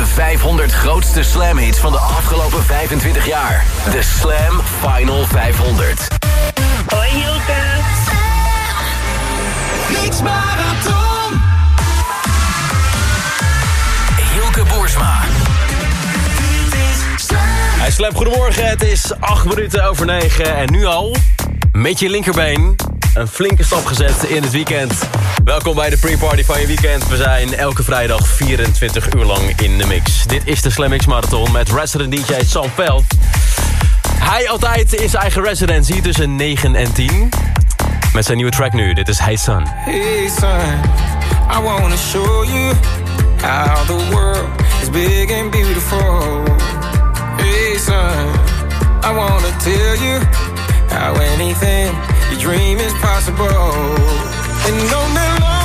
De 500 grootste Slam hits van de afgelopen 25 jaar. De Slam Final 500. Hoi Hilke. Mix Marathon. Hilke Boersma. Hij slept goedemorgen, het is 8 minuten over 9 en nu al met je linkerbeen een flinke stap gezet in het weekend. Welkom bij de pre-party van je weekend. We zijn elke vrijdag 24 uur lang in de mix. Dit is de Slam Mix Marathon met resident DJ Sam Veld. Hij altijd in zijn eigen residency tussen 9 en 10. Met zijn nieuwe track nu, dit is Hey Son. Hey son, I wanna show you how the world is big and beautiful. Hey son, I wanna tell you how anything you dream is possible. And on and on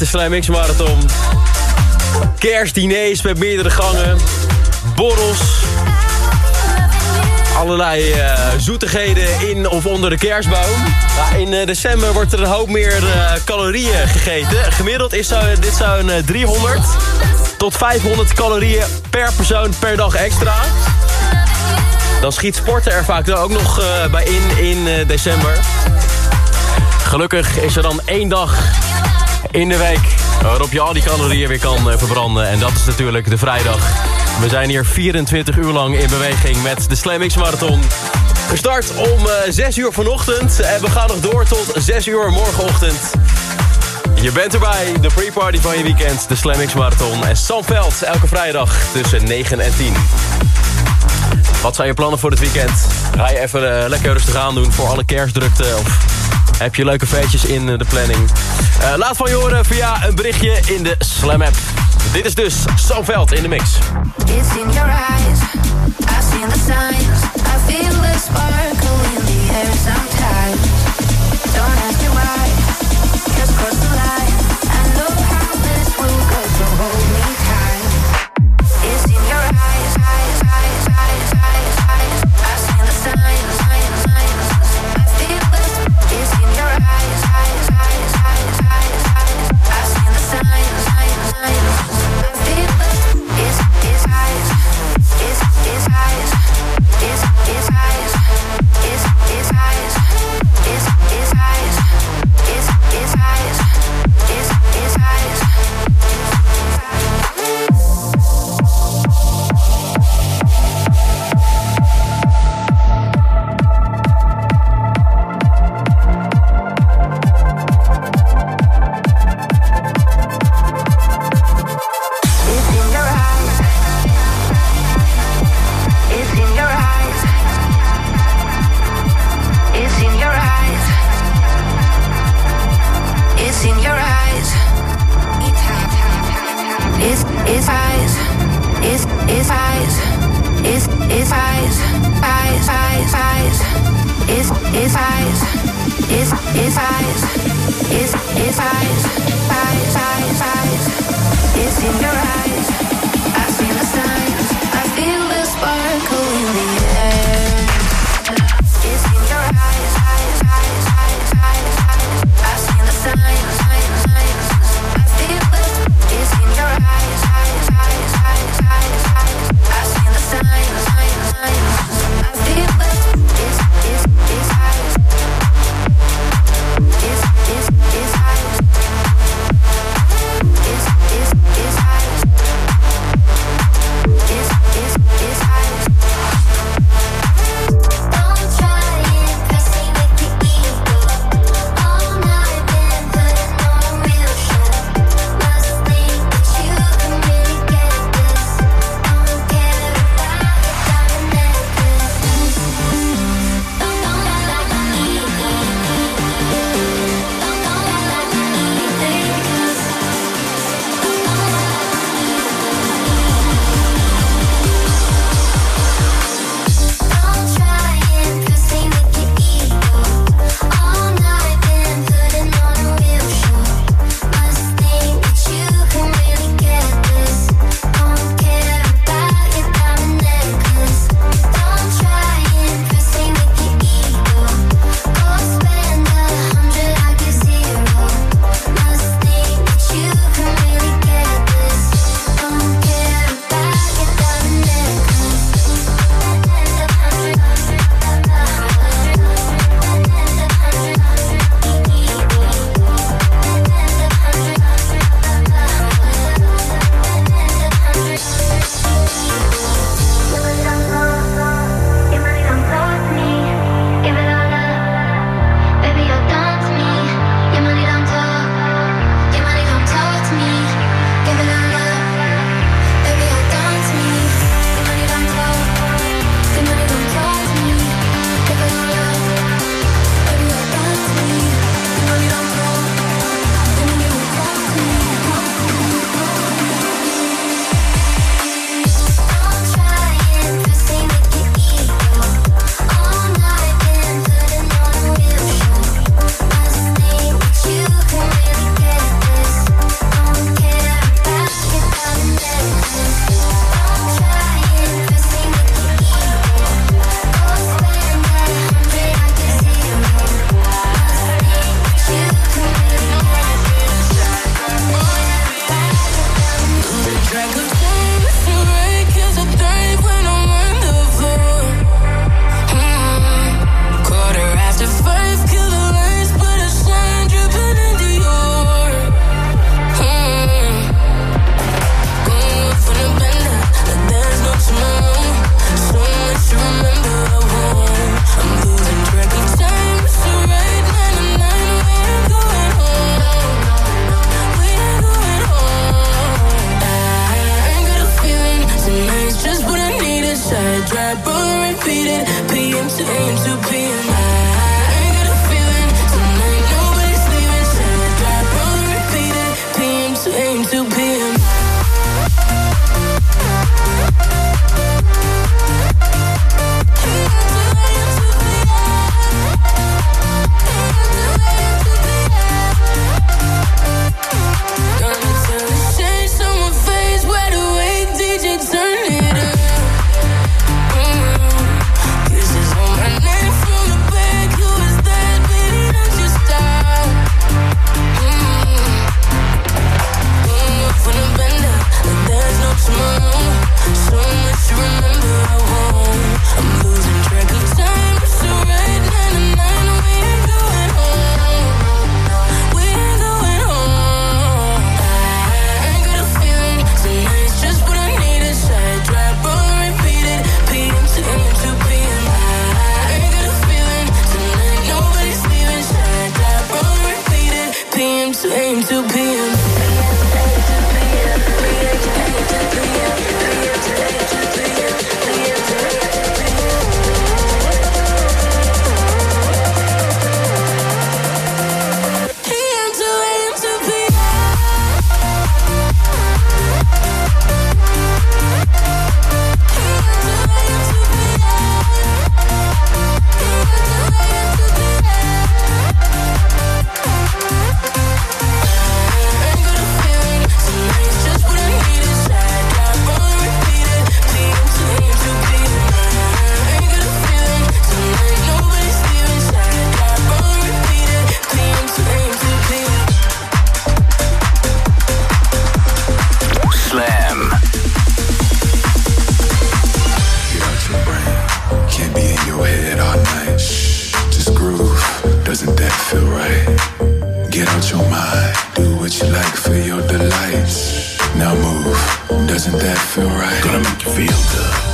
de Slam X Marathon. Kerstdiners met meerdere gangen. Borrels. Allerlei uh, zoetigheden in of onder de kerstboom. Ja, in uh, december wordt er een hoop meer uh, calorieën gegeten. Gemiddeld is zo, dit zo'n 300 tot 500 calorieën per persoon per dag extra. Dan schiet sporten er vaak ook nog bij in in december. Gelukkig is er dan één dag in de week waarop je al die calorieën weer kan eh, verbranden. En dat is natuurlijk de vrijdag. We zijn hier 24 uur lang in beweging met de Slam X Marathon. Gestart om 6 eh, uur vanochtend en we gaan nog door tot 6 uur morgenochtend. Je bent erbij, de pre-party van je weekend, de Slam X Marathon. En Sam Veld, elke vrijdag tussen 9 en 10. Wat zijn je plannen voor het weekend? Ga je even uh, lekker rustig aan doen voor alle kerstdrukte? Of heb je leuke feestjes in de planning? Uh, laat van je horen via een berichtje in de Slam app. Dit is dus Sam Veld in de mix. It's in your eyes, I see the signs, I feel the sparkle in the air sometimes. Don't ask me why, just cross the line. Doesn't that feel right? Gonna make you feel good.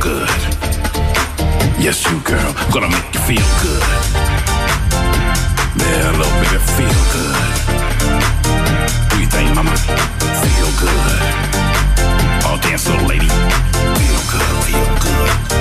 good. Yes, you girl, I'm gonna make you feel good. Yeah, little baby, feel good. Do you think, mama? Feel good. I'll dance, little lady. Feel good, feel good.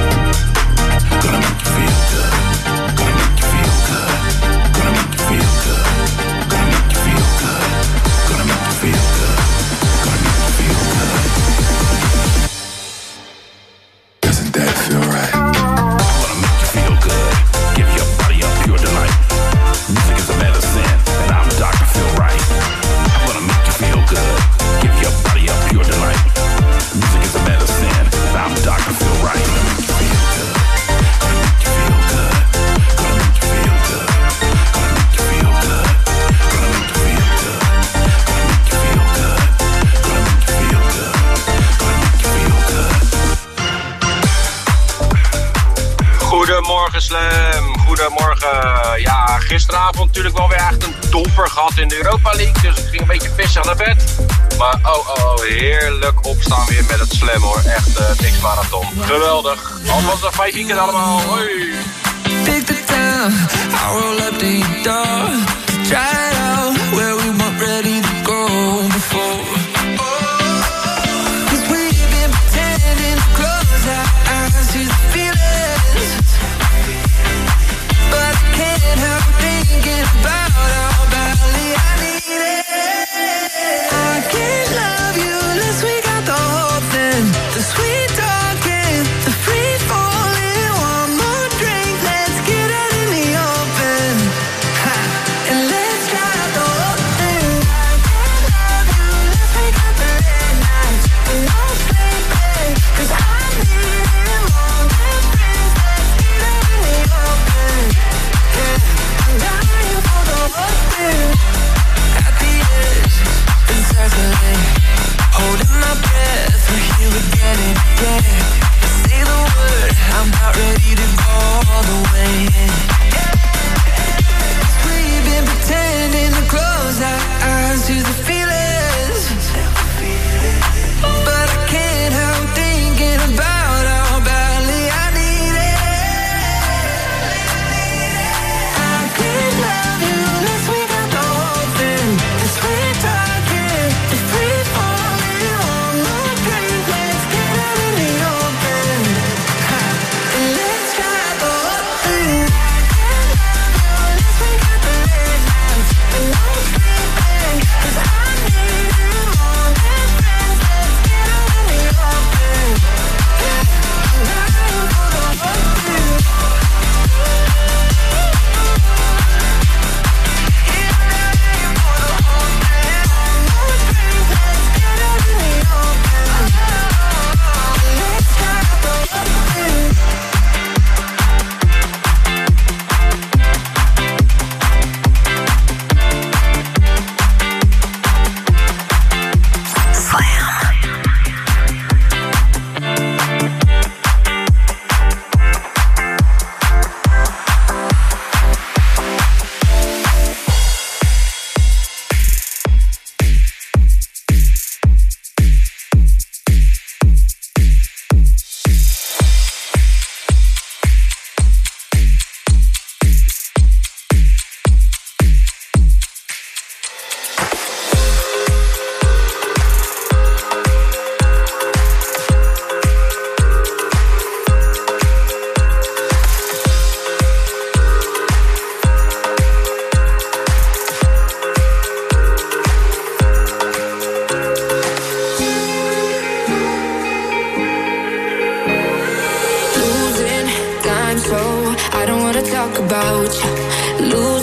In de Europa League. Dus ik ging een beetje vissen naar bed. Maar oh, oh, oh, heerlijk opstaan weer met het slam hoor. Echt uh, niks marathon. Geweldig. Alvast een vijf weekend allemaal. Hoi. Up the door. Try where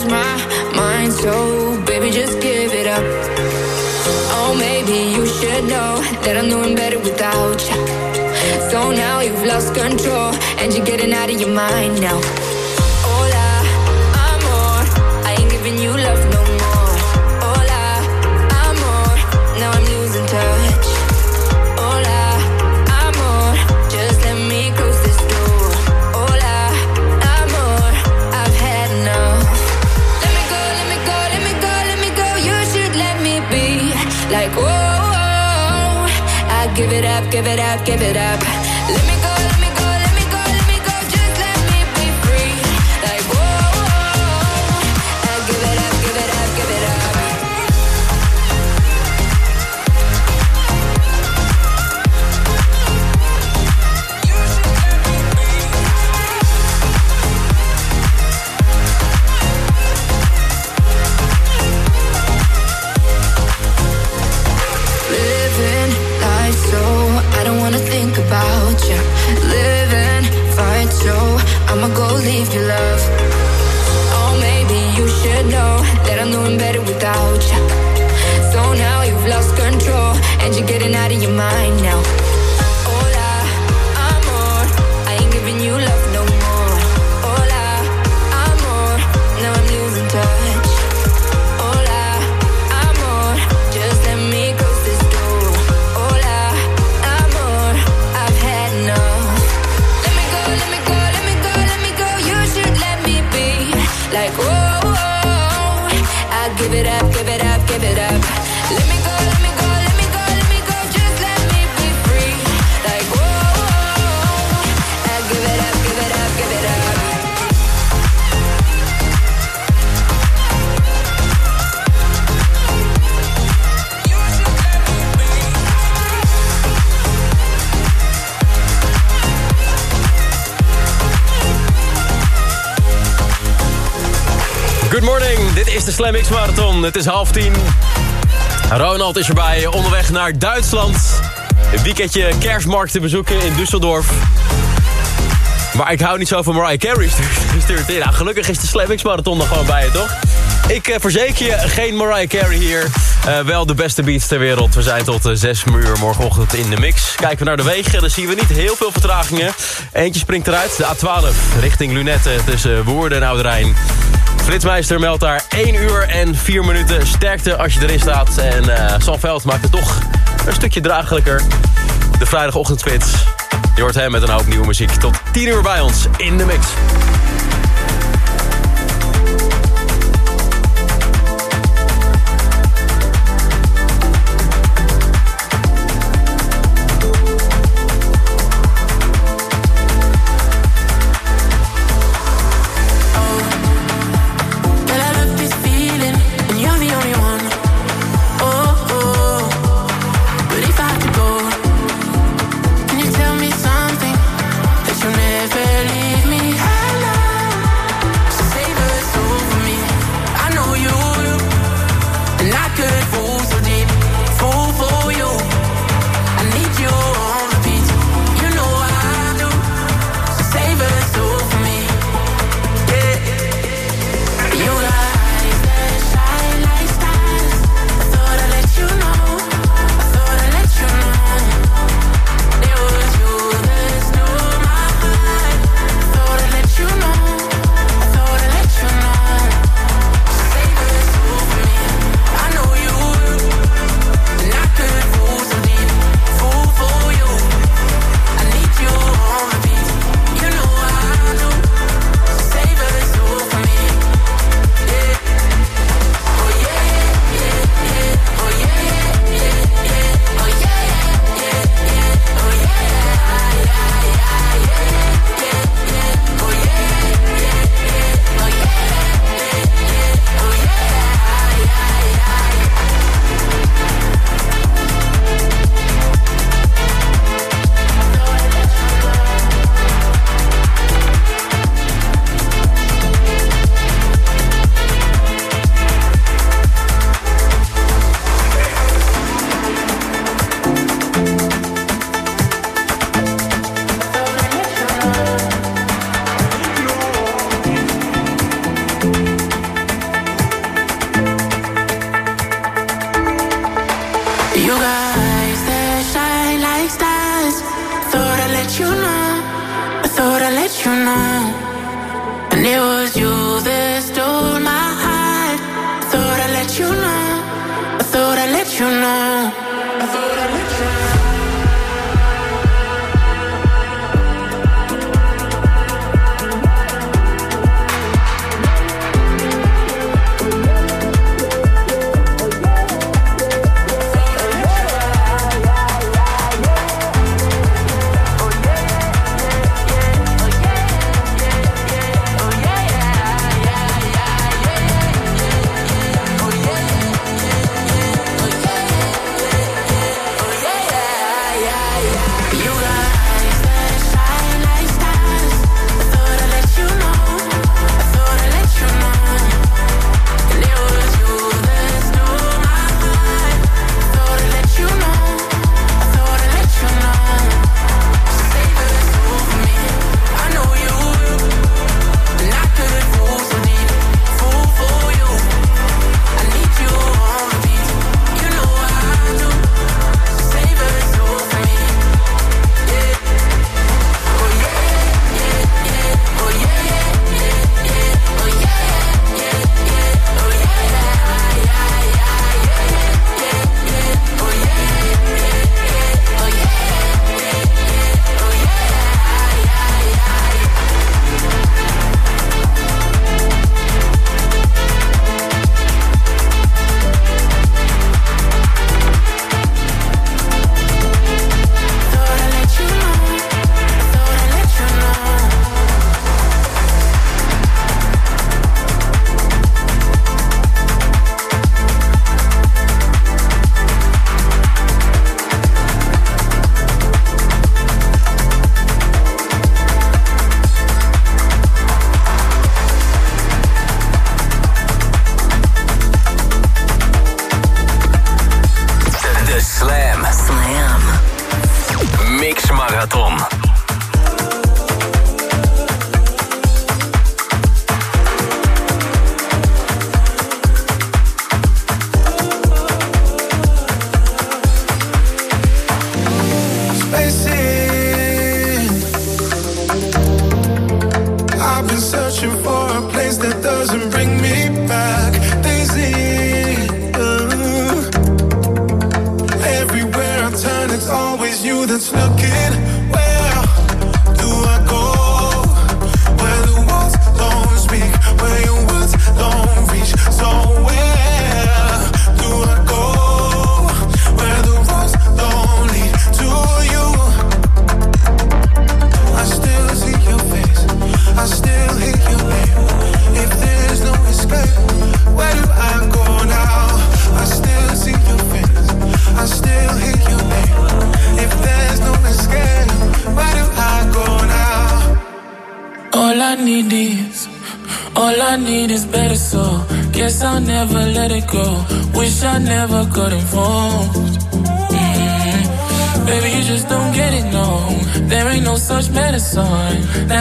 my mind, so baby, just give it up. Oh, maybe you should know that I'm doing better without you. So now you've lost control and you're getting out of your mind now. Give it up, give it up, Het is half tien. Ronald is erbij, onderweg naar Duitsland. Een weekendje kerstmarkt te bezoeken in Düsseldorf. Maar ik hou niet zo van Mariah Carey, gelukkig is de Slam Marathon nog gewoon bij je, toch? Ik eh, verzeker je, geen Mariah Carey hier. Eh, wel de beste beats ter wereld. We zijn tot eh, 6 uur morgenochtend in de mix. Kijken we naar de wegen, dan zien we niet heel veel vertragingen. Eentje springt eruit, de A12, richting Lunette tussen Woerden en Ouderijn. Flitsmeister meldt daar 1 uur en 4 minuten sterkte als je erin staat. En eh Sanveld maakt het toch een stukje draaglijker. De vrijdagochtendspits. Je hoort hem met een hoop nieuwe muziek. Tot 10 uur bij ons in de mix.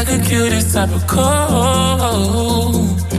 the cutest type of cold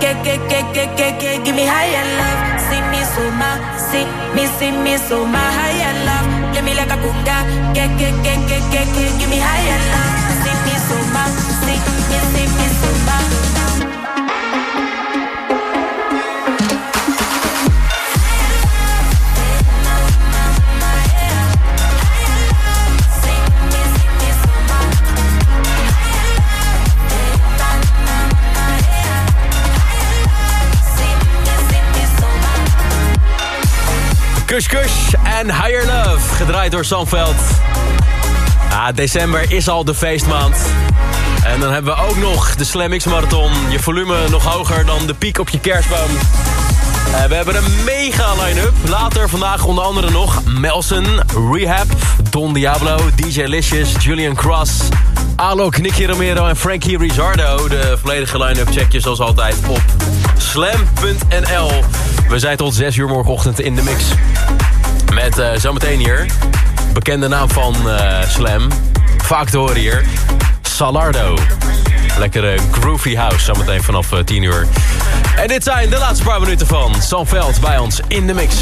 get, get, get, get, get, give me higher love. See me so my, see me, see me so my higher love. Play me like a conga, get, get, get, get, get, get, give me higher love. See me so my, see me, see me Kush Kush en Higher Love, gedraaid door Sanveld. Ah, december is al de feestmaand. En dan hebben we ook nog de Slam X Marathon. Je volume nog hoger dan de piek op je kerstboom. Eh, we hebben een mega line-up. Later vandaag onder andere nog Melson, Rehab, Don Diablo, DJ Licious, Julian Cross... Alok, Nicky Romero en Frankie Rizzardo. De volledige line-up check je zoals altijd op slam.nl. We zijn tot 6 uur morgenochtend in de mix. Met eh, zometeen hier, bekende naam van eh, Slam. Vaak te horen hier, Salardo. Lekkere groovy house, zometeen vanaf eh, 10 uur. En dit zijn de laatste paar minuten van Sam Veld bij ons in de mix.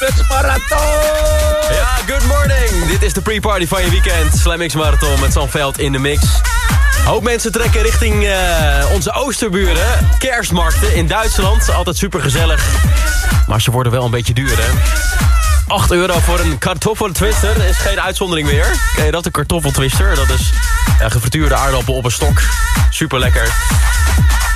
Met marathon. Ja, good morning. Dit is de pre-party van je weekend. Slam X Marathon met Veld in de mix. Hoop mensen trekken richting eh, onze oosterburen. Kerstmarkten in Duitsland. Altijd super gezellig. Maar ze worden wel een beetje duur, hè? 8 euro voor een kartoffeltwister is geen uitzondering meer. Ken je dat, een kartoffeltwister? Dat is ja, gefrituurde aardappel op een stok. Super lekker.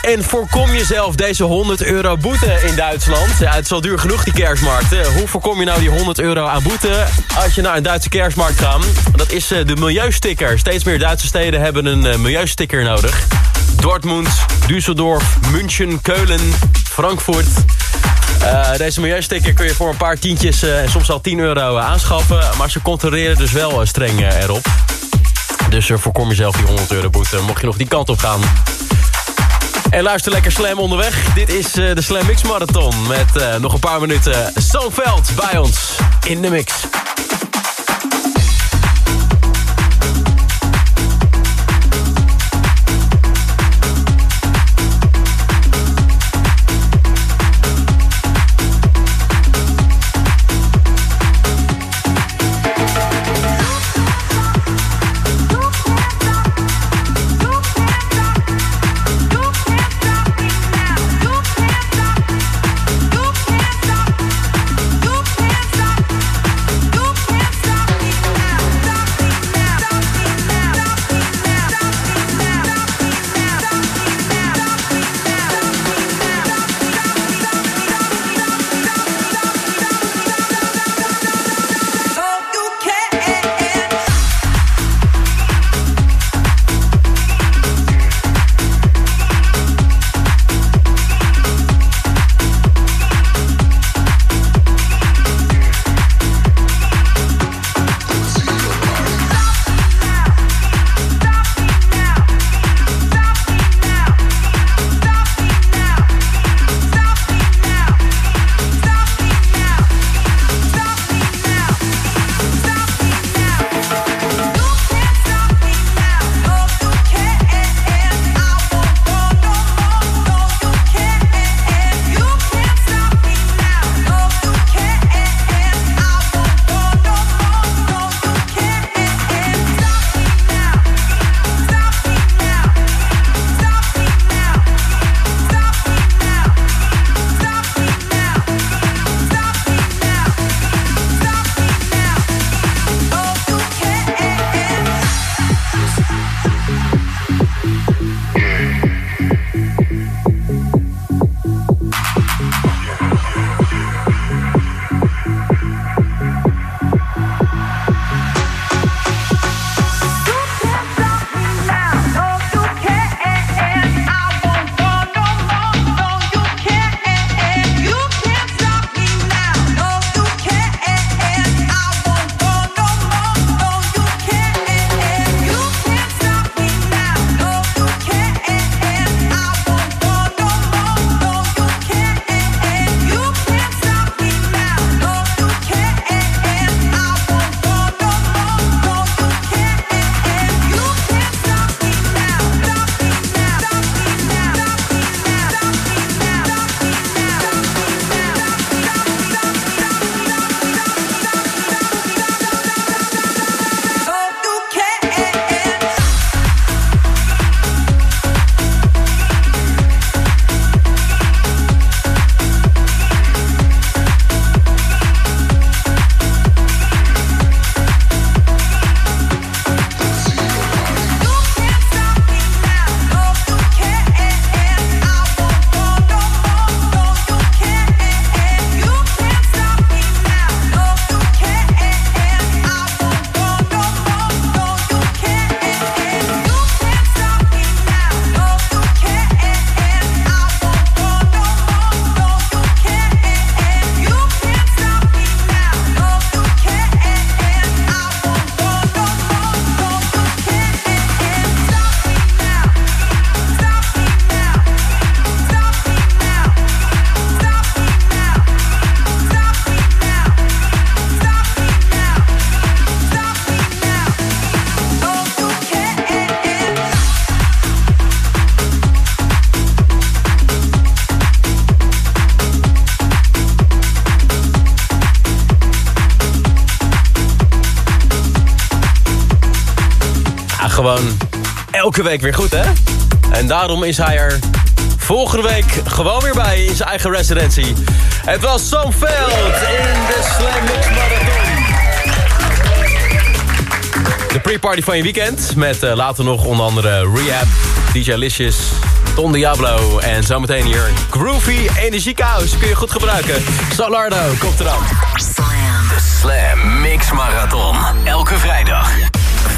En voorkom jezelf deze 100 euro boete in Duitsland. Het is al duur genoeg, die kerstmarkten. Hoe voorkom je nou die 100 euro aan boete als je naar een Duitse kerstmarkt gaat? Dat is eh, de milieusticker. Steeds meer Duitse steden hebben een eh, milieusticker nodig. Dortmund, Düsseldorf, München, Keulen, Frankfurt. Eh, deze milieusticker kun je voor een paar tientjes en soms al 10 euro eh, aanschaffen. Maar ze controleren dus wel streng erop. Dus voorkom jezelf die 100 euro boete, mocht je nog die kant op gaan. En luister lekker Slam onderweg. Dit is eh, de Slam Mix Marathon met eh, nog een paar minuten Zoonveld bij ons in de mix. Gewoon elke week weer goed, hè? En daarom is hij er volgende week gewoon weer bij in zijn eigen residentie. Het was Sam Veld in de Slam Mix Marathon. De pre-party van je weekend. Met uh, later nog onder andere Rehab, DJ Licious, Don Diablo. En zometeen hier Groovy Energie Chaos. Kun je goed gebruiken. Solardo komt eraan. De Slam Mix Marathon. Elke vrijdag.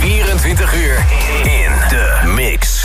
24 uur in de mix.